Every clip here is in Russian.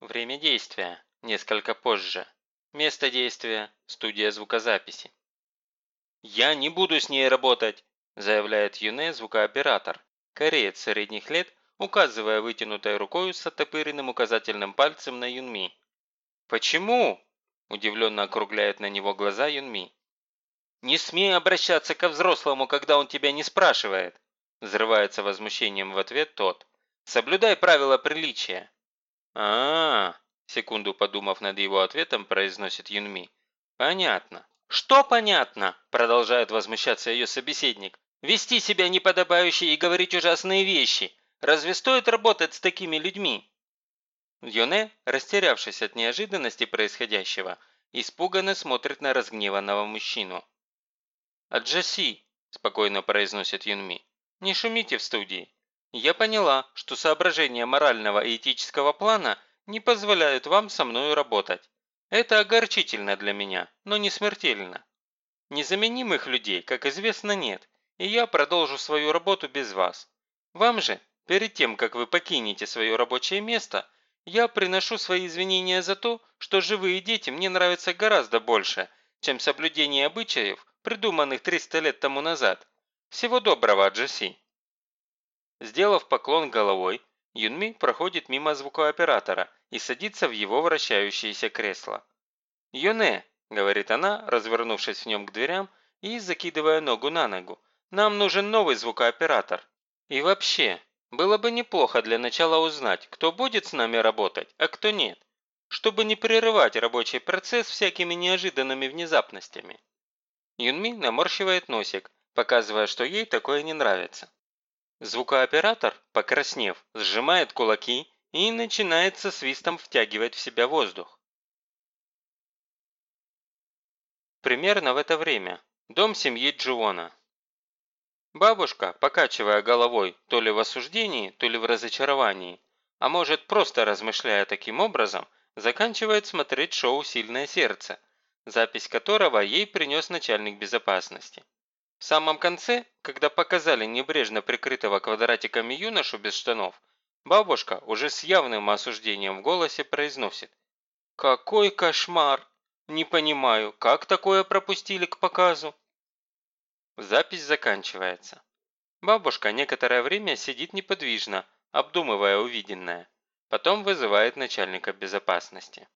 Время действия – несколько позже. Место действия – студия звукозаписи. «Я не буду с ней работать», – заявляет Юне звукооператор, кореец средних лет, указывая вытянутой рукой с оттопыренным указательным пальцем на Юнми. «Почему?» – удивленно округляет на него глаза Юнми. «Не смей обращаться ко взрослому, когда он тебя не спрашивает!» Взрывается возмущением в ответ тот. «Соблюдай правила приличия!» А, -а, -а секунду подумав над его ответом, произносит Юнми. «Понятно». «Что понятно?» – продолжает возмущаться ее собеседник. «Вести себя неподобающе и говорить ужасные вещи. Разве стоит работать с такими людьми?» Юне, растерявшись от неожиданности происходящего, испуганно смотрит на разгневанного мужчину. «Аджаси», – спокойно произносит Юнми, – «не шумите в студии. Я поняла, что соображения морального и этического плана не позволяют вам со мною работать. Это огорчительно для меня, но не смертельно. Незаменимых людей, как известно, нет, и я продолжу свою работу без вас. Вам же, перед тем, как вы покинете свое рабочее место, я приношу свои извинения за то, что живые дети мне нравятся гораздо больше, чем соблюдение обычаев, придуманных 300 лет тому назад. Всего доброго, Джесси!» Сделав поклон головой, Юнми проходит мимо звукооператора и садится в его вращающееся кресло. «Юне», – говорит она, развернувшись в нем к дверям и закидывая ногу на ногу, – «нам нужен новый звукооператор. И вообще, было бы неплохо для начала узнать, кто будет с нами работать, а кто нет, чтобы не прерывать рабочий процесс всякими неожиданными внезапностями». Юнми наморщивает носик, показывая, что ей такое не нравится. Звукооператор, покраснев, сжимает кулаки и начинает со свистом втягивать в себя воздух. Примерно в это время. Дом семьи Джуона. Бабушка, покачивая головой то ли в осуждении, то ли в разочаровании, а может просто размышляя таким образом, заканчивает смотреть шоу «Сильное сердце», запись которого ей принес начальник безопасности. В самом конце, когда показали небрежно прикрытого квадратиками юношу без штанов, бабушка уже с явным осуждением в голосе произносит «Какой кошмар! Не понимаю, как такое пропустили к показу?» Запись заканчивается. Бабушка некоторое время сидит неподвижно, обдумывая увиденное. Потом вызывает начальника безопасности.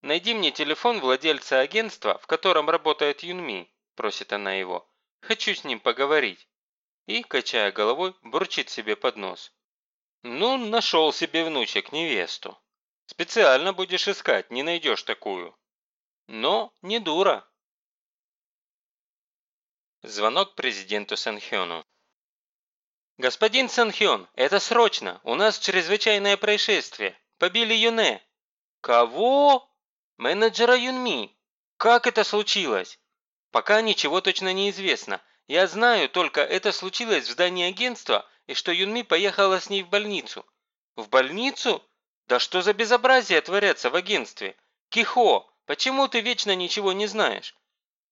«Найди мне телефон владельца агентства, в котором работает Юнми», просит она его. «Хочу с ним поговорить». И, качая головой, бурчит себе под нос. «Ну, нашел себе внучек невесту. Специально будешь искать, не найдешь такую. Но не дура». Звонок президенту Санхёну. «Господин Санхён, это срочно! У нас чрезвычайное происшествие! Побили Юне!» «Кого?» «Менеджера Юнми! Как это случилось?» Пока ничего точно не известно. Я знаю, только это случилось в здании агентства, и что Юнми поехала с ней в больницу. В больницу? Да что за безобразие творятся в агентстве? Кихо, почему ты вечно ничего не знаешь?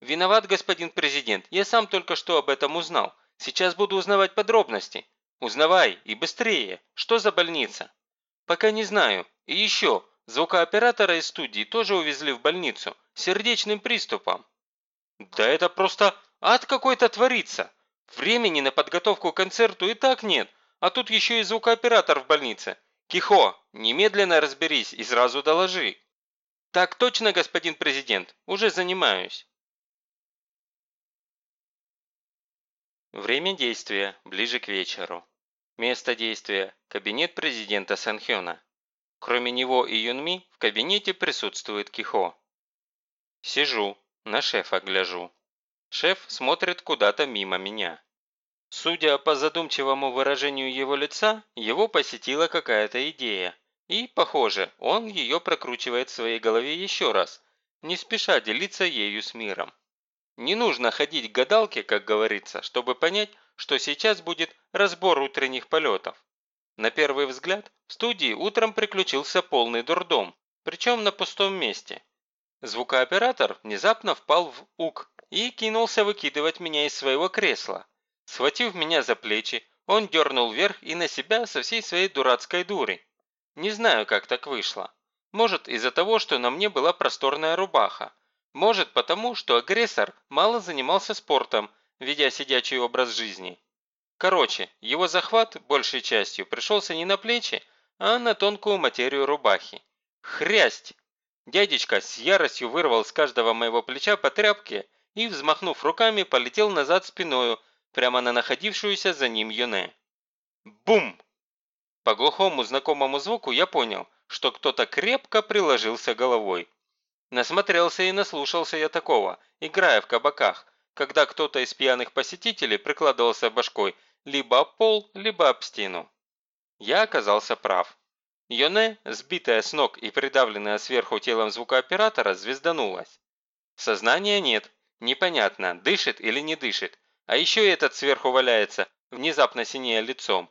Виноват, господин президент, я сам только что об этом узнал. Сейчас буду узнавать подробности. Узнавай, и быстрее. Что за больница? Пока не знаю. И еще, звукооператора из студии тоже увезли в больницу. Сердечным приступом. Да это просто ад какой-то творится. Времени на подготовку к концерту и так нет, а тут еще и звукооператор в больнице. Кихо, немедленно разберись и сразу доложи. Так точно, господин президент, уже занимаюсь. Время действия ближе к вечеру. Место действия – кабинет президента Санхёна. Кроме него и Юнми в кабинете присутствует Кихо. Сижу, на шефа гляжу. Шеф смотрит куда-то мимо меня. Судя по задумчивому выражению его лица, его посетила какая-то идея. И, похоже, он ее прокручивает в своей голове еще раз, не спеша делиться ею с миром. Не нужно ходить к гадалке, как говорится, чтобы понять, что сейчас будет разбор утренних полетов. На первый взгляд, в студии утром приключился полный дурдом, причем на пустом месте. Звукооператор внезапно впал в ук и кинулся выкидывать меня из своего кресла. Схватив меня за плечи, он дернул вверх и на себя со всей своей дурацкой дури. Не знаю, как так вышло. Может, из-за того, что на мне была просторная рубаха. Может, потому, что агрессор мало занимался спортом, ведя сидячий образ жизни. Короче, его захват, большей частью, пришелся не на плечи, а на тонкую материю рубахи. Хрясть! Дядечка с яростью вырвал с каждого моего плеча по тряпке и, взмахнув руками, полетел назад спиною, прямо на находившуюся за ним Юне. Бум! По глухому знакомому звуку я понял, что кто-то крепко приложился головой. Насмотрелся и наслушался я такого, играя в кабаках, когда кто-то из пьяных посетителей прикладывался башкой либо об пол, либо об стену. Я оказался прав. Йоне, сбитая с ног и придавленная сверху телом звукооператора, звезданулась. Сознания нет, непонятно, дышит или не дышит, а еще и этот сверху валяется, внезапно синее лицом.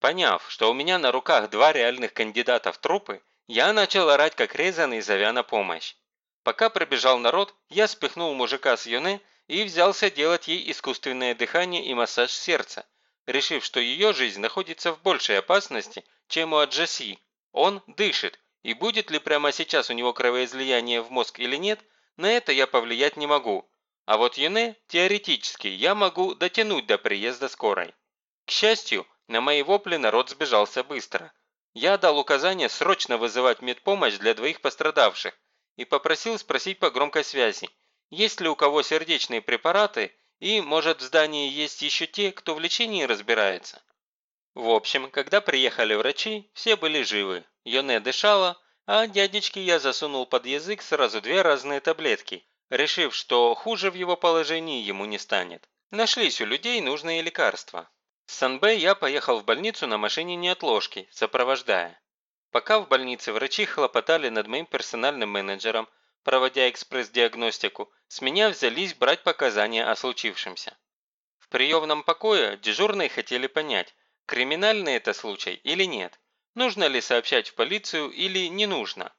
Поняв, что у меня на руках два реальных кандидата в трупы, я начал орать как резанный, зовя на помощь. Пока пробежал народ, я спихнул мужика с Йоне и взялся делать ей искусственное дыхание и массаж сердца, решив, что ее жизнь находится в большей опасности, чем у Аджаси. Он дышит, и будет ли прямо сейчас у него кровоизлияние в мозг или нет, на это я повлиять не могу. А вот Юне, теоретически, я могу дотянуть до приезда скорой. К счастью, на мои вопли народ сбежался быстро. Я дал указание срочно вызывать медпомощь для двоих пострадавших и попросил спросить по громкой связи, есть ли у кого сердечные препараты и, может, в здании есть еще те, кто в лечении разбирается. В общем, когда приехали врачи, все были живы. Йоне дышала, а дядечке я засунул под язык сразу две разные таблетки, решив, что хуже в его положении ему не станет. Нашлись у людей нужные лекарства. С Санбэ я поехал в больницу на машине неотложки, сопровождая. Пока в больнице врачи хлопотали над моим персональным менеджером, проводя экспресс-диагностику, с меня взялись брать показания о случившемся. В приемном покое дежурные хотели понять, криминальный это случай или нет, нужно ли сообщать в полицию или не нужно.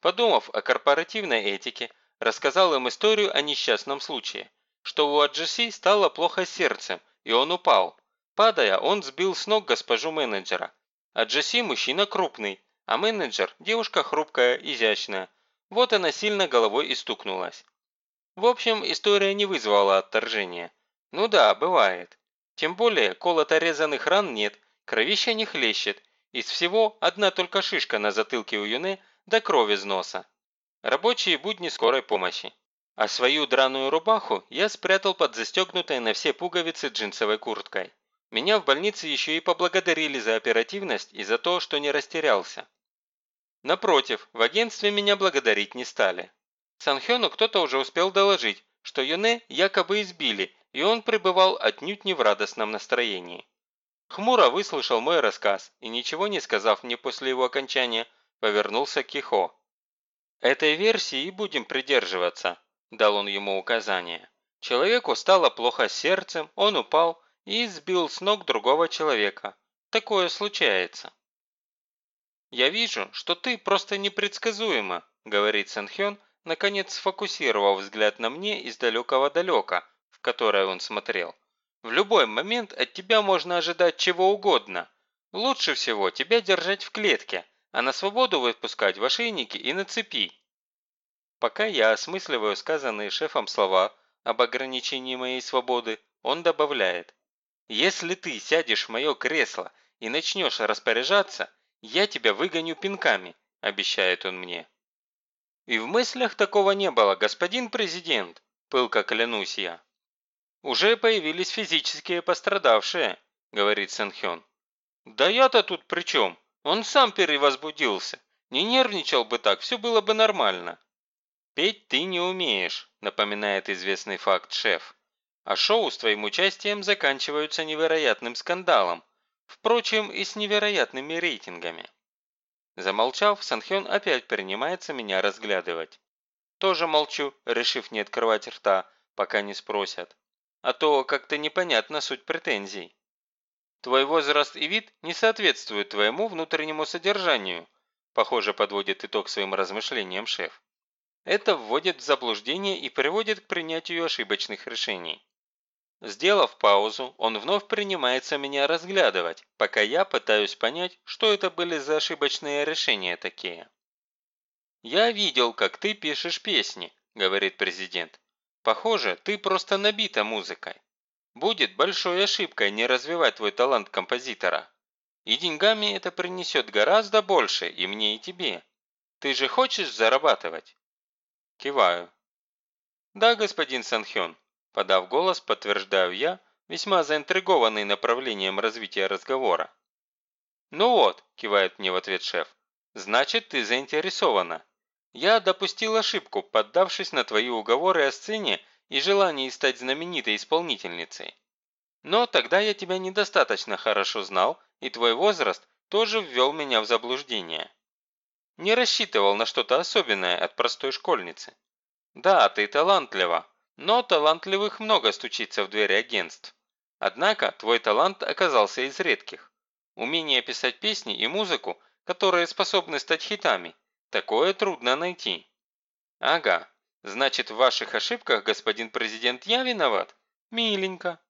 Подумав о корпоративной этике, рассказал им историю о несчастном случае, что у Аджиси стало плохо сердцем, и он упал. Падая, он сбил с ног госпожу менеджера. Аджиси мужчина крупный, а менеджер – девушка хрупкая, изящная. Вот она сильно головой и стукнулась. В общем, история не вызвала отторжения. Ну да, бывает. Тем более, колото-резанных ран нет, кровища не хлещет. Из всего одна только шишка на затылке у Юны до крови из носа. Рабочие будни скорой помощи. А свою драную рубаху я спрятал под застегнутой на все пуговицы джинсовой курткой. Меня в больнице еще и поблагодарили за оперативность и за то, что не растерялся. Напротив, в агентстве меня благодарить не стали. Санхёну кто-то уже успел доложить, что Юне якобы избили, и он пребывал отнюдь не в радостном настроении. Хмуро выслушал мой рассказ и, ничего не сказав мне после его окончания, повернулся к Кихо. «Этой версии и будем придерживаться», – дал он ему указание. Человеку стало плохо с сердцем, он упал и сбил с ног другого человека. Такое случается. «Я вижу, что ты просто непредсказуема», – говорит Санхён, наконец сфокусировав взгляд на мне из далекого далека, которое он смотрел. «В любой момент от тебя можно ожидать чего угодно. Лучше всего тебя держать в клетке, а на свободу выпускать в ошейнике и на цепи». Пока я осмысливаю сказанные шефом слова об ограничении моей свободы, он добавляет. «Если ты сядешь в мое кресло и начнешь распоряжаться, я тебя выгоню пинками», – обещает он мне. «И в мыслях такого не было, господин президент», – пылко клянусь я. «Уже появились физические пострадавшие», – говорит Сэнхён. «Да я-то тут при чем? Он сам перевозбудился. Не нервничал бы так, все было бы нормально». «Петь ты не умеешь», – напоминает известный факт шеф. «А шоу с твоим участием заканчиваются невероятным скандалом. Впрочем, и с невероятными рейтингами». Замолчав, Санхён опять принимается меня разглядывать. Тоже молчу, решив не открывать рта, пока не спросят. А то как-то непонятна суть претензий. Твой возраст и вид не соответствуют твоему внутреннему содержанию, похоже, подводит итог своим размышлениям шеф. Это вводит в заблуждение и приводит к принятию ошибочных решений. Сделав паузу, он вновь принимается меня разглядывать, пока я пытаюсь понять, что это были за ошибочные решения такие. «Я видел, как ты пишешь песни», – говорит президент. «Похоже, ты просто набита музыкой. Будет большой ошибкой не развивать твой талант композитора. И деньгами это принесет гораздо больше и мне, и тебе. Ты же хочешь зарабатывать?» Киваю. «Да, господин Санхён», – подав голос, подтверждаю я, весьма заинтригованный направлением развития разговора. «Ну вот», – кивает мне в ответ шеф, – «значит, ты заинтересована. Я допустил ошибку, поддавшись на твои уговоры о сцене и желании стать знаменитой исполнительницей. Но тогда я тебя недостаточно хорошо знал, и твой возраст тоже ввел меня в заблуждение. Не рассчитывал на что-то особенное от простой школьницы. Да, ты талантлива, но талантливых много стучится в двери агентств. Однако твой талант оказался из редких. Умение писать песни и музыку, которые способны стать хитами, такое трудно найти. Ага, значит в ваших ошибках, господин президент, я виноват? Миленько.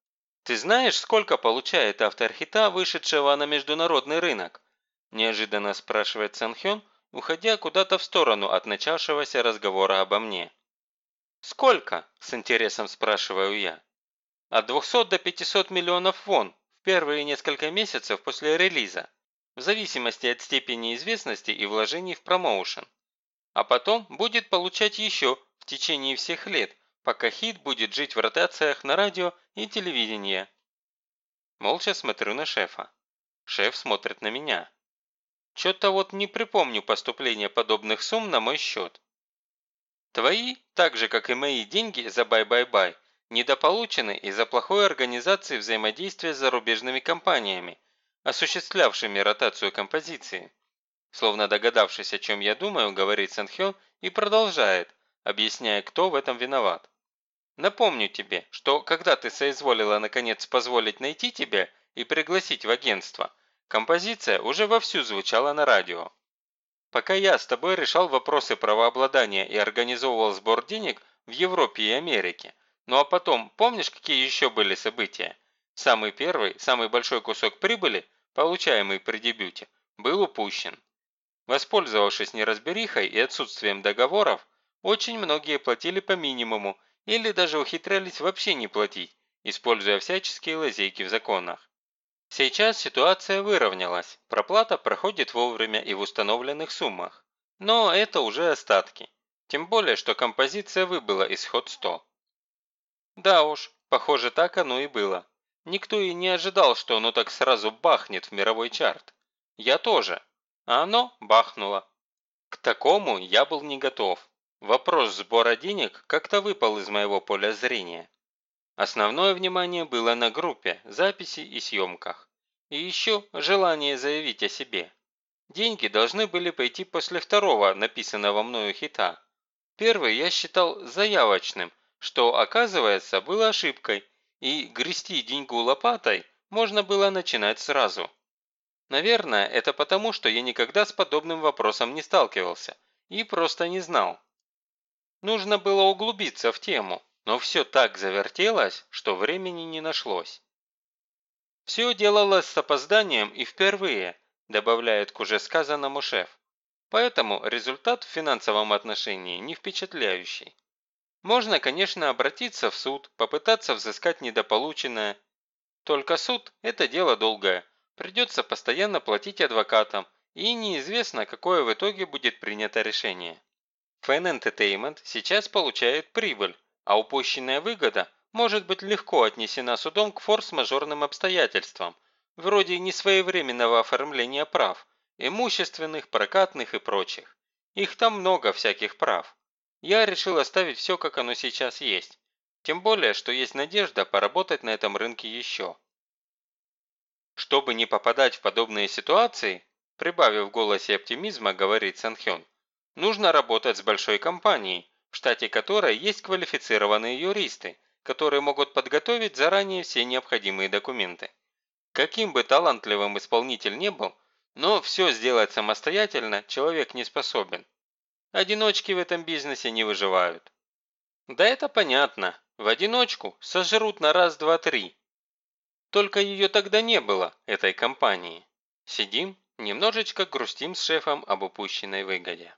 Ты знаешь, сколько получает автор хита, вышедшего на международный рынок? Неожиданно спрашивает Санхён, уходя куда-то в сторону от начавшегося разговора обо мне. «Сколько?» – с интересом спрашиваю я. «От 200 до 500 миллионов вон в первые несколько месяцев после релиза, в зависимости от степени известности и вложений в промоушен. А потом будет получать еще в течение всех лет, пока хит будет жить в ротациях на радио и телевидении». Молча смотрю на шефа. Шеф смотрит на меня. Чё-то вот не припомню поступления подобных сумм на мой счет. Твои, так же как и мои деньги за Bye Bye Bye, недополучены из-за плохой организации взаимодействия с зарубежными компаниями, осуществлявшими ротацию композиции. Словно догадавшись, о чем я думаю, говорит Сэнхён и продолжает, объясняя, кто в этом виноват. Напомню тебе, что когда ты соизволила наконец позволить найти тебя и пригласить в агентство, композиция уже вовсю звучала на радио. Пока я с тобой решал вопросы правообладания и организовывал сбор денег в Европе и Америке. Ну а потом, помнишь, какие еще были события? Самый первый, самый большой кусок прибыли, получаемый при дебюте, был упущен. Воспользовавшись неразберихой и отсутствием договоров, очень многие платили по минимуму или даже ухитрялись вообще не платить, используя всяческие лазейки в законах. Сейчас ситуация выровнялась, проплата проходит вовремя и в установленных суммах. Но это уже остатки. Тем более, что композиция выбыла из ход 100. Да уж, похоже так оно и было. Никто и не ожидал, что оно так сразу бахнет в мировой чарт. Я тоже. А оно бахнуло. К такому я был не готов. Вопрос сбора денег как-то выпал из моего поля зрения. Основное внимание было на группе, записи и съемках. И еще желание заявить о себе. Деньги должны были пойти после второго написанного мною хита. Первый я считал заявочным, что, оказывается, было ошибкой, и грести деньгу лопатой можно было начинать сразу. Наверное, это потому, что я никогда с подобным вопросом не сталкивался и просто не знал. Нужно было углубиться в тему, но все так завертелось, что времени не нашлось. «Все делалось с опозданием и впервые», добавляет к уже сказанному шеф. Поэтому результат в финансовом отношении не впечатляющий. Можно, конечно, обратиться в суд, попытаться взыскать недополученное. Только суд – это дело долгое. Придется постоянно платить адвокатам, и неизвестно, какое в итоге будет принято решение. Fan Entertainment сейчас получает прибыль, а упущенная выгода может быть легко отнесена судом к форс-мажорным обстоятельствам, вроде несвоевременного оформления прав, имущественных, прокатных и прочих. Их там много всяких прав. Я решил оставить все, как оно сейчас есть. Тем более, что есть надежда поработать на этом рынке еще. Чтобы не попадать в подобные ситуации, прибавив в голосе оптимизма, говорит Санхён, нужно работать с большой компанией, в штате которой есть квалифицированные юристы, которые могут подготовить заранее все необходимые документы. Каким бы талантливым исполнитель не был, но все сделать самостоятельно человек не способен. Одиночки в этом бизнесе не выживают. Да это понятно, В одиночку сожрут на раз, два, три. Только ее тогда не было, этой компании. Сидим, немножечко грустим с шефом об упущенной выгоде.